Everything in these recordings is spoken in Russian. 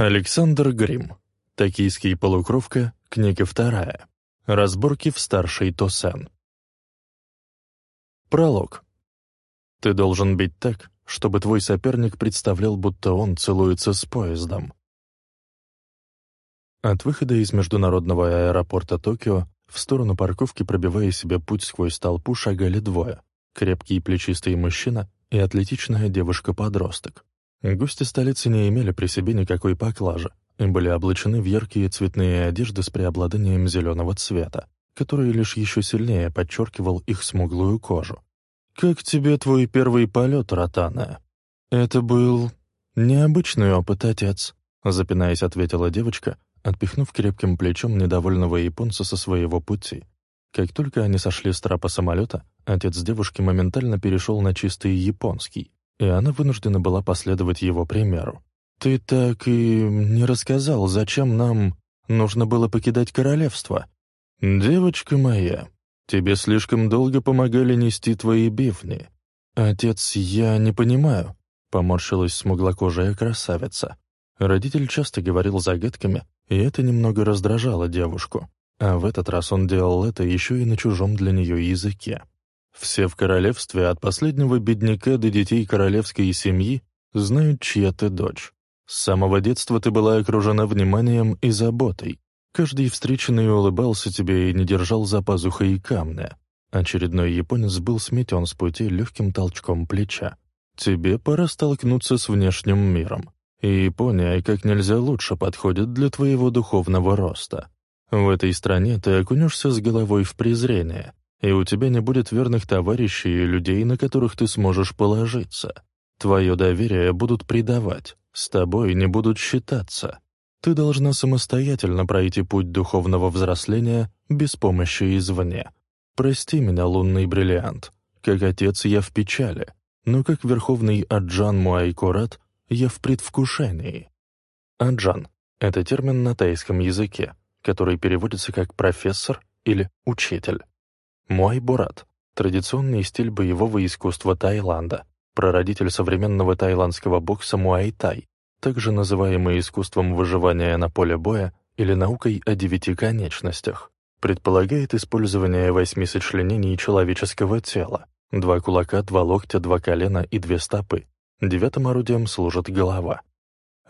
Александр Грим. Токийский полукровка. Книга вторая. Разборки в старшей Тосен. Пролог. Ты должен бить так, чтобы твой соперник представлял, будто он целуется с поездом. От выхода из международного аэропорта Токио в сторону парковки, пробивая себе путь сквозь толпу, шагали двое. Крепкий плечистый мужчина и атлетичная девушка-подросток. Гости столицы не имели при себе никакой поклажи и были облачены в яркие цветные одежды с преобладанием зеленого цвета, который лишь еще сильнее подчеркивал их смуглую кожу. «Как тебе твой первый полет, Ротана?» «Это был необычный опыт, отец», — запинаясь, ответила девочка, отпихнув крепким плечом недовольного японца со своего пути. Как только они сошли с трапа самолета, отец девушки моментально перешел на чистый японский, и она вынуждена была последовать его примеру. «Ты так и не рассказал, зачем нам нужно было покидать королевство?» «Девочка моя, тебе слишком долго помогали нести твои бивни. Отец, я не понимаю», — поморщилась смуглокожая красавица. Родитель часто говорил загадками, и это немного раздражало девушку. А в этот раз он делал это еще и на чужом для нее языке. Все в королевстве, от последнего бедняка до детей королевской семьи, знают, чья ты дочь. С самого детства ты была окружена вниманием и заботой. Каждый встреченный улыбался тебе и не держал за пазухой камня. Очередной японец был сметен с пути легким толчком плеча. Тебе пора столкнуться с внешним миром. И Япония как нельзя лучше подходит для твоего духовного роста. В этой стране ты окунешься с головой в презрение, и у тебя не будет верных товарищей и людей, на которых ты сможешь положиться. Твое доверие будут предавать, с тобой не будут считаться. Ты должна самостоятельно пройти путь духовного взросления без помощи извне. Прости меня, лунный бриллиант. Как отец я в печали, но как верховный Аджан Муайкурат я в предвкушении. Аджан — это термин на тайском языке, который переводится как «профессор» или «учитель». Муай Бурат — традиционный стиль боевого искусства Таиланда, прародитель современного таиландского бокса Муай-Тай, также называемый искусством выживания на поле боя или наукой о девяти конечностях, предполагает использование восьми сочленений человеческого тела, два кулака, два локтя, два колена и две стопы. Девятым орудием служит голова.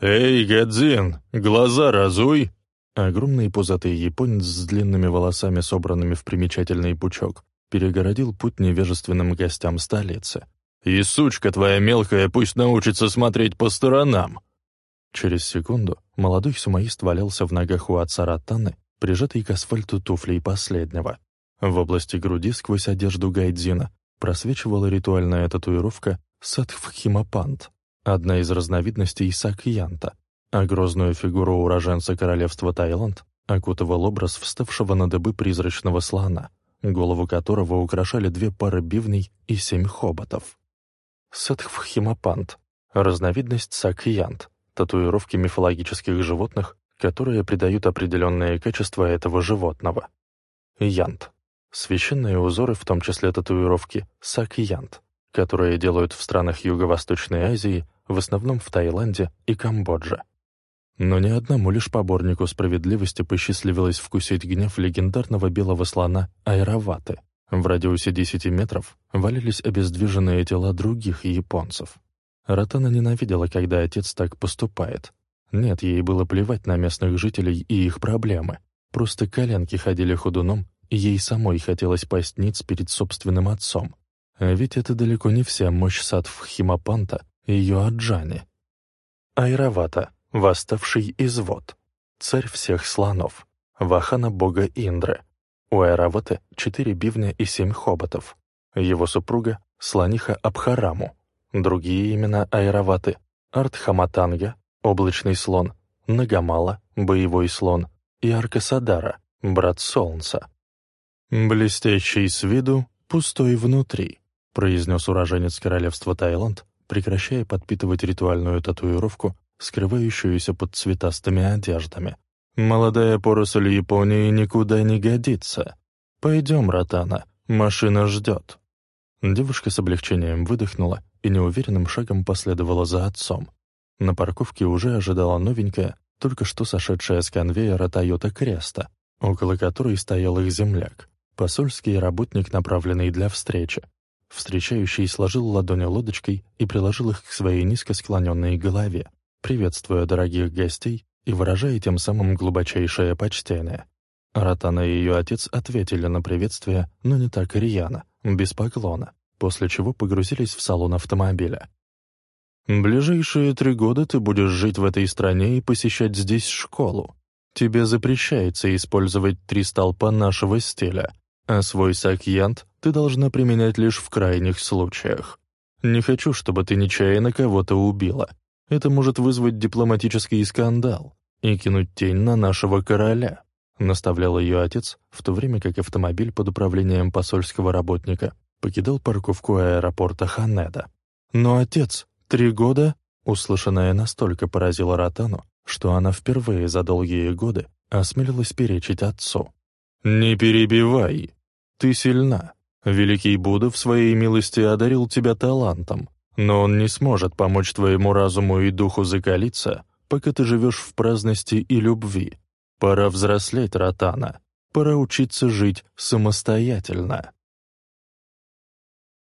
«Эй, Гадзин, глаза разуй!» Огромный пузатый японец с длинными волосами, собранными в примечательный пучок, перегородил путь невежественным гостям столицы. «И сучка твоя мелкая пусть научится смотреть по сторонам!» Через секунду молодой сумаист валялся в ногах у отца Ротаны, прижатый к асфальту туфлей последнего. В области груди сквозь одежду Гайдзина просвечивала ритуальная татуировка Садхвхимапант, одна из разновидностей сакьянта, а грозную фигуру уроженца королевства Таиланд окутывал образ вставшего на дыбы призрачного слона, голову которого украшали две пары бивней и семь хоботов. Садхвхимапант — разновидность сакьянт, татуировки мифологических животных, которые придают определенные качества этого животного. Янт — священные узоры, в том числе татуировки сакьянт, которые делают в странах Юго-Восточной Азии, в основном в Таиланде и Камбодже. Но ни одному лишь поборнику справедливости посчастливилось вкусить гнев легендарного белого слона Айраваты. В радиусе 10 метров валились обездвиженные тела других японцев. Ротана ненавидела, когда отец так поступает. Нет, ей было плевать на местных жителей и их проблемы. Просто коленки ходили ходуном, и ей самой хотелось пасть ниц перед собственным отцом. А ведь это далеко не вся мощь садв Химапанта и ее Аджани. Айравата Восставший из вод. Царь всех слонов. Вахана бога Индры. У Айраваты четыре бивня и семь хоботов. Его супруга — слониха Абхараму. Другие имена Айраваты — Артхаматанга, облачный слон, Нагамала, боевой слон, и Аркасадара, брат солнца. «Блестящий с виду, пустой внутри», — произнес уроженец королевства Таиланд, прекращая подпитывать ритуальную татуировку скрывающуюся под цветастыми одеждами. «Молодая поросль Японии никуда не годится. Пойдем, Ротана, машина ждет». Девушка с облегчением выдохнула и неуверенным шагом последовала за отцом. На парковке уже ожидала новенькая, только что сошедшая с конвейера Toyota Креста, около которой стоял их земляк, посольский работник, направленный для встречи. Встречающий сложил ладони лодочкой и приложил их к своей низко склоненной голове, приветствуя дорогих гостей и выражая тем самым глубочайшее почтение. Ротана и ее отец ответили на приветствие, но не так рьяно, без поклона, после чего погрузились в салон автомобиля. «Ближайшие три года ты будешь жить в этой стране и посещать здесь школу. Тебе запрещается использовать три столпа нашего стиля, а свой сакьянт ты должна применять лишь в крайних случаях. Не хочу, чтобы ты нечаянно кого-то убила. Это может вызвать дипломатический скандал и кинуть тень на нашего короля», наставлял ее отец, в то время как автомобиль под управлением посольского работника покидал парковку аэропорта Ханеда. «Но отец, три года?» Услышанное настолько поразило Ротану, что она впервые за долгие годы осмелилась перечить отцу. «Не перебивай. Ты сильна. Великий Будда в своей милости одарил тебя талантом, но он не сможет помочь твоему разуму и духу закалиться, пока ты живешь в праздности и любви. Пора взрослеть, Ротана. Пора учиться жить самостоятельно».